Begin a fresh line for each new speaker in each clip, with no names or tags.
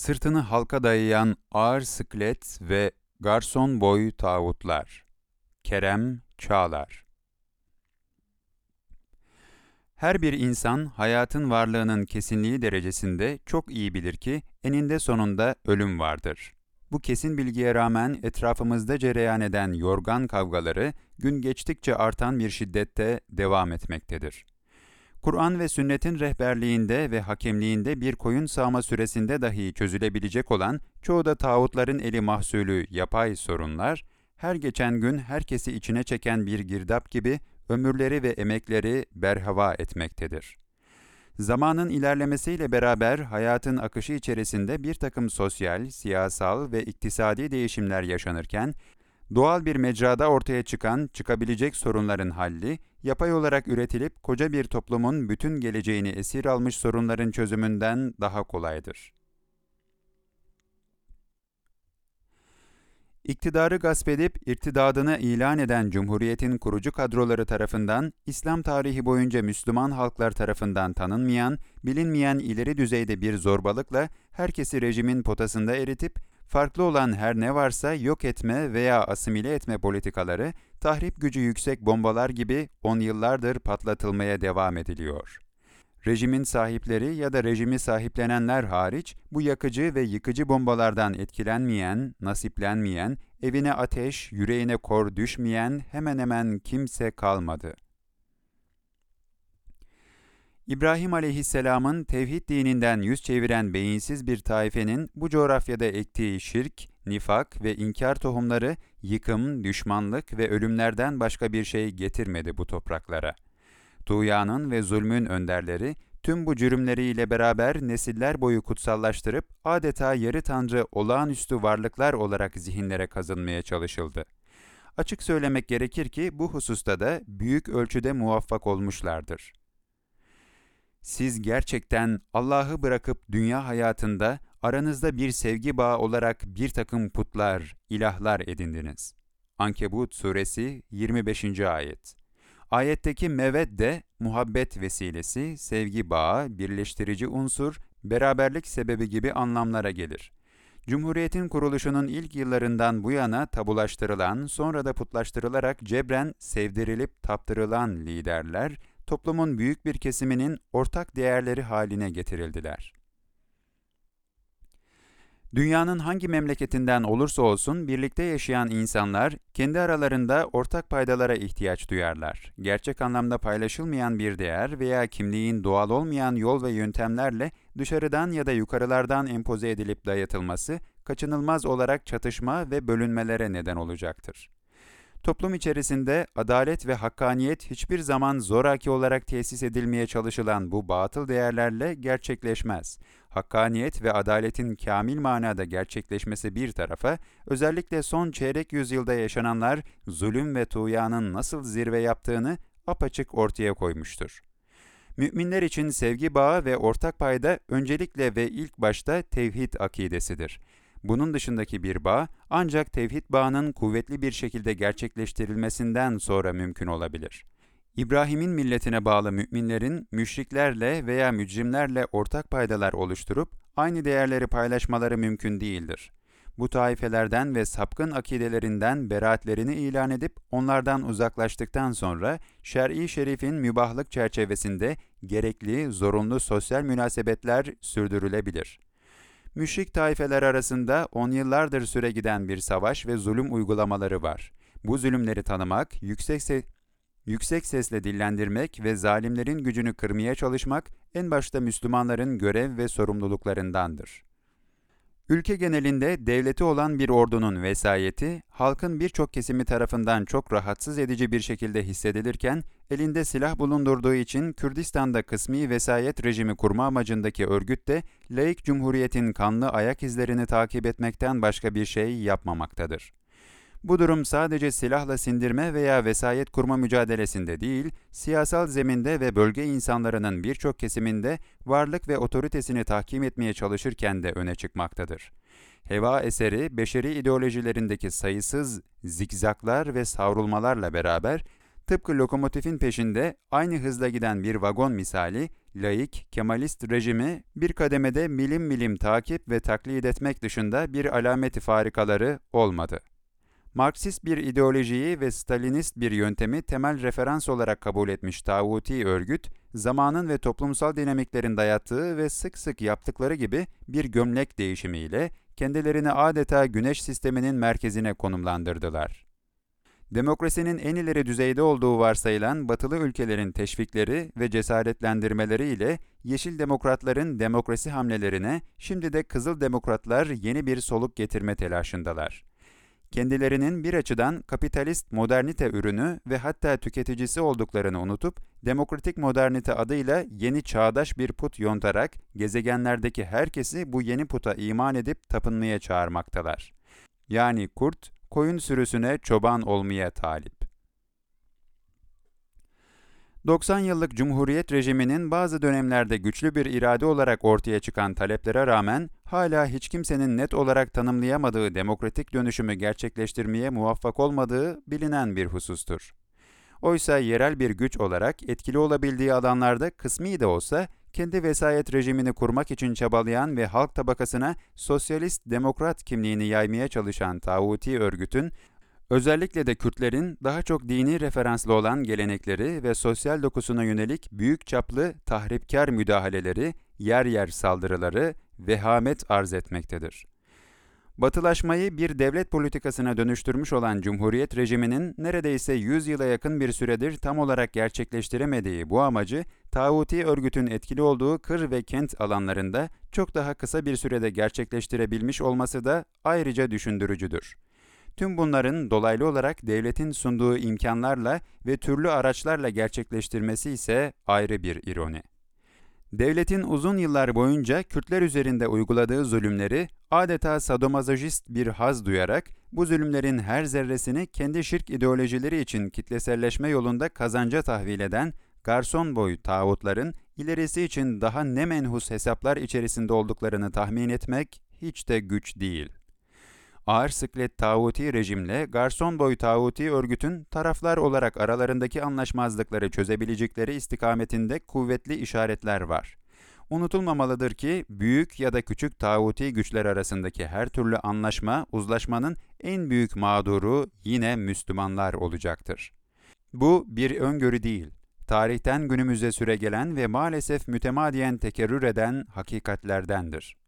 Sırtını halka dayayan ağır sıklet ve garson boy tağutlar. Kerem Çağlar Her bir insan hayatın varlığının kesinliği derecesinde çok iyi bilir ki eninde sonunda ölüm vardır. Bu kesin bilgiye rağmen etrafımızda cereyan eden yorgan kavgaları gün geçtikçe artan bir şiddette devam etmektedir. Kur'an ve sünnetin rehberliğinde ve hakemliğinde bir koyun sağma süresinde dahi çözülebilecek olan çoğu da tağutların eli mahsulü yapay sorunlar, her geçen gün herkesi içine çeken bir girdap gibi ömürleri ve emekleri berhava etmektedir. Zamanın ilerlemesiyle beraber hayatın akışı içerisinde bir takım sosyal, siyasal ve iktisadi değişimler yaşanırken, doğal bir mecrada ortaya çıkan, çıkabilecek sorunların halli, yapay olarak üretilip koca bir toplumun bütün geleceğini esir almış sorunların çözümünden daha kolaydır. İktidarı gasp edip irtidadını ilan eden Cumhuriyet'in kurucu kadroları tarafından İslam tarihi boyunca Müslüman halklar tarafından tanınmayan, bilinmeyen ileri düzeyde bir zorbalıkla herkesi rejimin potasında eritip farklı olan her ne varsa yok etme veya asimile etme politikaları, tahrip gücü yüksek bombalar gibi on yıllardır patlatılmaya devam ediliyor. Rejimin sahipleri ya da rejimi sahiplenenler hariç bu yakıcı ve yıkıcı bombalardan etkilenmeyen, nasiplenmeyen, evine ateş, yüreğine kor düşmeyen hemen hemen kimse kalmadı.'' İbrahim aleyhisselamın tevhid dininden yüz çeviren beyinsiz bir taifenin bu coğrafyada ektiği şirk, nifak ve inkar tohumları yıkım, düşmanlık ve ölümlerden başka bir şey getirmedi bu topraklara. Tuğyanın ve zulmün önderleri tüm bu cürümleriyle beraber nesiller boyu kutsallaştırıp adeta yarı tanrı olağanüstü varlıklar olarak zihinlere kazınmaya çalışıldı. Açık söylemek gerekir ki bu hususta da büyük ölçüde muvaffak olmuşlardır. Siz gerçekten Allah'ı bırakıp dünya hayatında aranızda bir sevgi bağı olarak bir takım putlar, ilahlar edindiniz. Ankebut suresi 25. ayet. Ayetteki mevet de muhabbet vesilesi, sevgi bağı, birleştirici unsur, beraberlik sebebi gibi anlamlara gelir. Cumhuriyetin kuruluşunun ilk yıllarından bu yana tabulaştırılan, sonra da putlaştırılarak cebren sevdirilip taptırılan liderler, toplumun büyük bir kesiminin ortak değerleri haline getirildiler. Dünyanın hangi memleketinden olursa olsun birlikte yaşayan insanlar kendi aralarında ortak paydalara ihtiyaç duyarlar. Gerçek anlamda paylaşılmayan bir değer veya kimliğin doğal olmayan yol ve yöntemlerle dışarıdan ya da yukarılardan empoze edilip dayatılması kaçınılmaz olarak çatışma ve bölünmelere neden olacaktır. Toplum içerisinde adalet ve hakkaniyet hiçbir zaman zoraki olarak tesis edilmeye çalışılan bu batıl değerlerle gerçekleşmez. Hakkaniyet ve adaletin kamil manada gerçekleşmesi bir tarafa, özellikle son çeyrek yüzyılda yaşananlar zulüm ve tuğyanın nasıl zirve yaptığını apaçık ortaya koymuştur. Müminler için sevgi bağı ve ortak payda öncelikle ve ilk başta tevhid akidesidir. Bunun dışındaki bir bağ ancak tevhid bağının kuvvetli bir şekilde gerçekleştirilmesinden sonra mümkün olabilir. İbrahim'in milletine bağlı müminlerin müşriklerle veya mücrimlerle ortak paydalar oluşturup aynı değerleri paylaşmaları mümkün değildir. Bu taifelerden ve sapkın akidelerinden beraatlerini ilan edip onlardan uzaklaştıktan sonra şer'i şerifin mübahlık çerçevesinde gerekli, zorunlu sosyal münasebetler sürdürülebilir.'' Müşrik taifeler arasında on yıllardır süre giden bir savaş ve zulüm uygulamaları var. Bu zulümleri tanımak, yüksek, se yüksek sesle dillendirmek ve zalimlerin gücünü kırmaya çalışmak en başta Müslümanların görev ve sorumluluklarındandır. Ülke genelinde devleti olan bir ordunun vesayeti, halkın birçok kesimi tarafından çok rahatsız edici bir şekilde hissedilirken, elinde silah bulundurduğu için Kürdistan'da kısmi vesayet rejimi kurma amacındaki örgüt de, laik cumhuriyetin kanlı ayak izlerini takip etmekten başka bir şey yapmamaktadır. Bu durum sadece silahla sindirme veya vesayet kurma mücadelesinde değil, siyasal zeminde ve bölge insanlarının birçok kesiminde varlık ve otoritesini tahkim etmeye çalışırken de öne çıkmaktadır. Heva eseri, beşeri ideolojilerindeki sayısız zikzaklar ve savrulmalarla beraber, tıpkı lokomotifin peşinde aynı hızla giden bir vagon misali, laik, Kemalist rejimi bir kademede milim milim takip ve taklit etmek dışında bir alameti farikaları olmadı. Marksist bir ideolojiyi ve Stalinist bir yöntemi temel referans olarak kabul etmiş tağuti örgüt, zamanın ve toplumsal dinamiklerin dayattığı ve sık sık yaptıkları gibi bir gömlek değişimiyle kendilerini adeta güneş sisteminin merkezine konumlandırdılar. Demokrasinin en ileri düzeyde olduğu varsayılan batılı ülkelerin teşvikleri ve cesaretlendirmeleriyle Yeşil Demokratların demokrasi hamlelerine şimdi de Kızıl Demokratlar yeni bir soluk getirme telaşındalar kendilerinin bir açıdan kapitalist modernite ürünü ve hatta tüketicisi olduklarını unutup, demokratik modernite adıyla yeni çağdaş bir put yontarak gezegenlerdeki herkesi bu yeni puta iman edip tapınmaya çağırmaktalar. Yani kurt, koyun sürüsüne çoban olmaya talip. 90 yıllık Cumhuriyet rejiminin bazı dönemlerde güçlü bir irade olarak ortaya çıkan taleplere rağmen hala hiç kimsenin net olarak tanımlayamadığı demokratik dönüşümü gerçekleştirmeye muvaffak olmadığı bilinen bir husustur. Oysa yerel bir güç olarak etkili olabildiği alanlarda kısmi de olsa kendi vesayet rejimini kurmak için çabalayan ve halk tabakasına sosyalist demokrat kimliğini yaymaya çalışan tağuti örgütün Özellikle de Kürtlerin daha çok dini referanslı olan gelenekleri ve sosyal dokusuna yönelik büyük çaplı tahripkar müdahaleleri, yer yer saldırıları vehamet arz etmektedir. Batılaşmayı bir devlet politikasına dönüştürmüş olan Cumhuriyet rejiminin neredeyse 100 yıla yakın bir süredir tam olarak gerçekleştiremediği bu amacı, tağuti örgütün etkili olduğu kır ve kent alanlarında çok daha kısa bir sürede gerçekleştirebilmiş olması da ayrıca düşündürücüdür. Tüm bunların dolaylı olarak devletin sunduğu imkanlarla ve türlü araçlarla gerçekleştirmesi ise ayrı bir ironi. Devletin uzun yıllar boyunca Kürtler üzerinde uyguladığı zulümleri adeta sadomazojist bir haz duyarak bu zulümlerin her zerresini kendi şirk ideolojileri için kitleselleşme yolunda kazanca tahvil eden garson boyu tağutların ilerisi için daha ne menhus hesaplar içerisinde olduklarını tahmin etmek hiç de güç değil ağır sıklet tağuti rejimle garson boy tağuti örgütün taraflar olarak aralarındaki anlaşmazlıkları çözebilecekleri istikametinde kuvvetli işaretler var. Unutulmamalıdır ki büyük ya da küçük tağuti güçler arasındaki her türlü anlaşma, uzlaşmanın en büyük mağduru yine Müslümanlar olacaktır. Bu bir öngörü değil, tarihten günümüze süregelen ve maalesef mütemadiyen tekerrür eden hakikatlerdendir.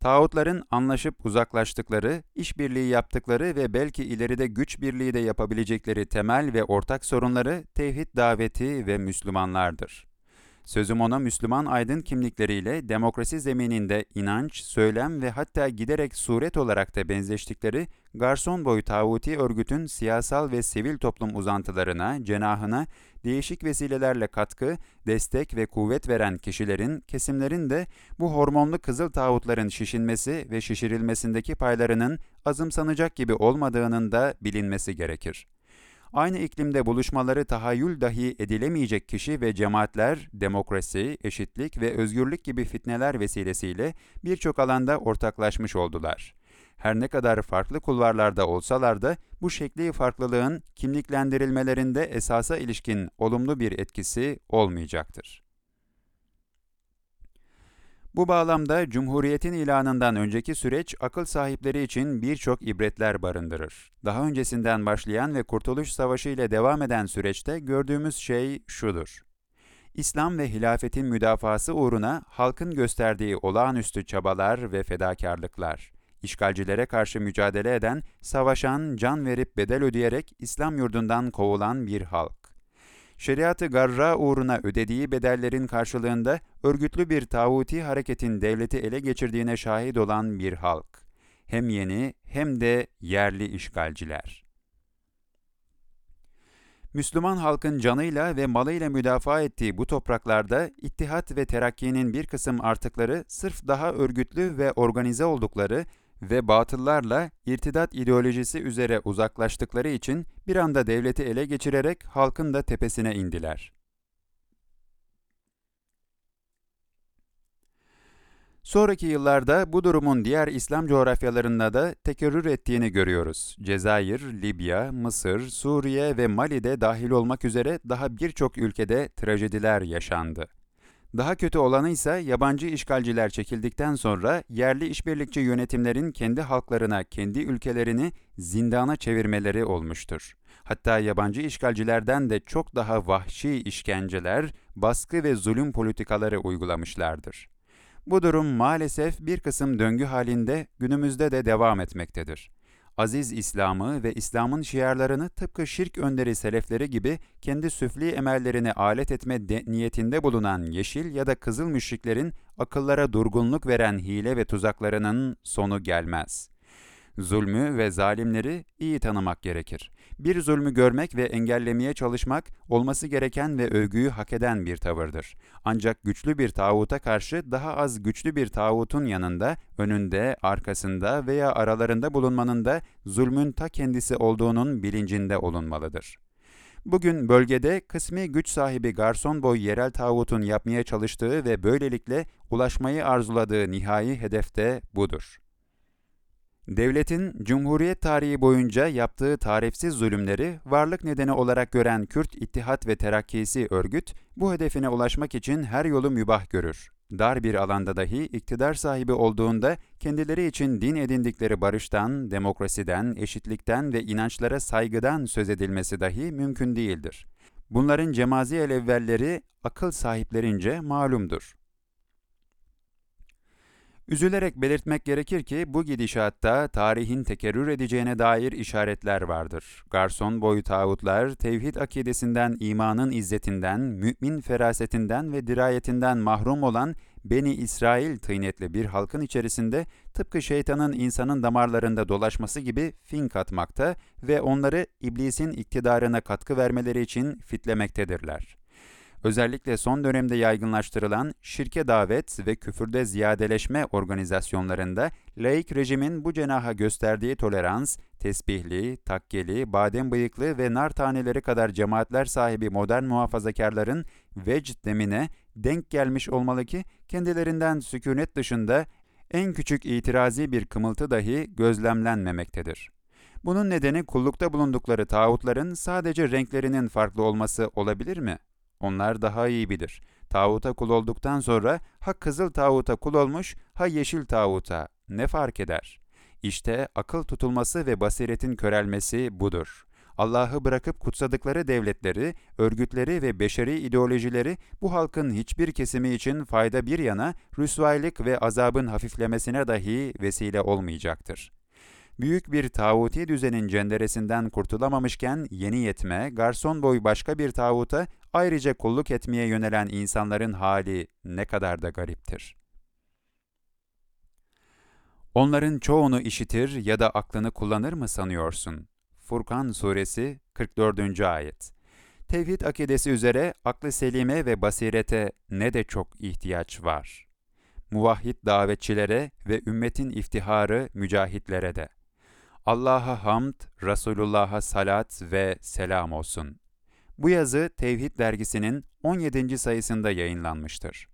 Tağutların anlaşıp uzaklaştıkları, işbirliği yaptıkları ve belki ileride güç birliği de yapabilecekleri temel ve ortak sorunları tevhid daveti ve Müslümanlardır. Sözüm ona Müslüman aydın kimlikleriyle demokrasi zemininde inanç, söylem ve hatta giderek suret olarak da benzeştikleri garson boyu tağuti örgütün siyasal ve sivil toplum uzantılarına, cenahına değişik vesilelerle katkı, destek ve kuvvet veren kişilerin, kesimlerin de bu hormonlu kızıl tağutların şişinmesi ve şişirilmesindeki paylarının azımsanacak gibi olmadığının da bilinmesi gerekir. Aynı iklimde buluşmaları tahayyül dahi edilemeyecek kişi ve cemaatler, demokrasi, eşitlik ve özgürlük gibi fitneler vesilesiyle birçok alanda ortaklaşmış oldular. Her ne kadar farklı kulvarlarda olsalar da bu şekli farklılığın kimliklendirilmelerinde esasa ilişkin olumlu bir etkisi olmayacaktır. Bu bağlamda Cumhuriyet'in ilanından önceki süreç akıl sahipleri için birçok ibretler barındırır. Daha öncesinden başlayan ve Kurtuluş Savaşı ile devam eden süreçte gördüğümüz şey şudur. İslam ve hilafetin müdafası uğruna halkın gösterdiği olağanüstü çabalar ve fedakarlıklar, işgalcilere karşı mücadele eden, savaşan, can verip bedel ödeyerek İslam yurdundan kovulan bir halk şeriatı garra uğruna ödediği bedellerin karşılığında örgütlü bir tağuti hareketin devleti ele geçirdiğine şahit olan bir halk. Hem yeni hem de yerli işgalciler. Müslüman halkın canıyla ve malıyla müdafaa ettiği bu topraklarda ittihat ve terakkinin bir kısım artıkları sırf daha örgütlü ve organize oldukları ve batıllarla irtidat ideolojisi üzere uzaklaştıkları için bir anda devleti ele geçirerek halkın da tepesine indiler. Sonraki yıllarda bu durumun diğer İslam coğrafyalarında da tekerrür ettiğini görüyoruz. Cezayir, Libya, Mısır, Suriye ve Mali'de dahil olmak üzere daha birçok ülkede trajediler yaşandı. Daha kötü olanı ise yabancı işgalciler çekildikten sonra yerli işbirlikçi yönetimlerin kendi halklarına, kendi ülkelerini zindana çevirmeleri olmuştur. Hatta yabancı işgalcilerden de çok daha vahşi işkenceler, baskı ve zulüm politikaları uygulamışlardır. Bu durum maalesef bir kısım döngü halinde günümüzde de devam etmektedir. Aziz İslam'ı ve İslam'ın şiarlarını tıpkı şirk önderi selefleri gibi kendi süfli emellerine alet etme niyetinde bulunan yeşil ya da kızıl müşriklerin akıllara durgunluk veren hile ve tuzaklarının sonu gelmez. Zulmü ve zalimleri iyi tanımak gerekir. Bir zulmü görmek ve engellemeye çalışmak olması gereken ve övgüyü hak eden bir tavırdır. Ancak güçlü bir tağuta karşı daha az güçlü bir tağutun yanında, önünde, arkasında veya aralarında bulunmanın da zulmün ta kendisi olduğunun bilincinde olunmalıdır. Bugün bölgede kısmi güç sahibi garson boy yerel tağutun yapmaya çalıştığı ve böylelikle ulaşmayı arzuladığı nihai hedefte budur. Devletin Cumhuriyet tarihi boyunca yaptığı tarifsiz zulümleri varlık nedeni olarak gören Kürt İttihat ve Terakkisi örgüt, bu hedefine ulaşmak için her yolu mübah görür. Dar bir alanda dahi iktidar sahibi olduğunda kendileri için din edindikleri barıştan, demokrasiden, eşitlikten ve inançlara saygıdan söz edilmesi dahi mümkün değildir. Bunların cemazi el evvelleri akıl sahiplerince malumdur. Üzülerek belirtmek gerekir ki bu gidişatta tarihin tekerrür edeceğine dair işaretler vardır. Garson boyu tağutlar, tevhid akidesinden, imanın izzetinden, mümin ferasetinden ve dirayetinden mahrum olan Beni İsrail tıynetli bir halkın içerisinde tıpkı şeytanın insanın damarlarında dolaşması gibi fink atmakta ve onları iblisin iktidarına katkı vermeleri için fitlemektedirler. Özellikle son dönemde yaygınlaştırılan şirke davet ve küfürde ziyadeleşme organizasyonlarında laik rejimin bu cenaha gösterdiği tolerans, tesbihli, takkeli, badem bıyıklı ve nar taneleri kadar cemaatler sahibi modern muhafazakarların vecd demine denk gelmiş olmalı ki kendilerinden sükunet dışında en küçük itirazi bir kımıltı dahi gözlemlenmemektedir. Bunun nedeni kullukta bulundukları tağutların sadece renklerinin farklı olması olabilir mi? Onlar daha iyi bilir. Tağuta kul olduktan sonra ha kızıl tağuta kul olmuş, ha yeşil tağuta ne fark eder? İşte akıl tutulması ve basiretin körelmesi budur. Allah'ı bırakıp kutsadıkları devletleri, örgütleri ve beşeri ideolojileri bu halkın hiçbir kesimi için fayda bir yana rüsvaylık ve azabın hafiflemesine dahi vesile olmayacaktır büyük bir tağuti düzenin cenderesinden kurtulamamışken yeni yetme, garson boy başka bir tağuta ayrıca kulluk etmeye yönelen insanların hali ne kadar da gariptir. Onların çoğunu işitir ya da aklını kullanır mı sanıyorsun? Furkan Suresi 44. Ayet Tevhid akidesi üzere aklı selime ve basirete ne de çok ihtiyaç var. Muvahhid davetçilere ve ümmetin iftiharı mücahitlere de. Allah'a hamd, Resulullah'a salat ve selam olsun. Bu yazı Tevhid dergisinin 17. sayısında yayınlanmıştır.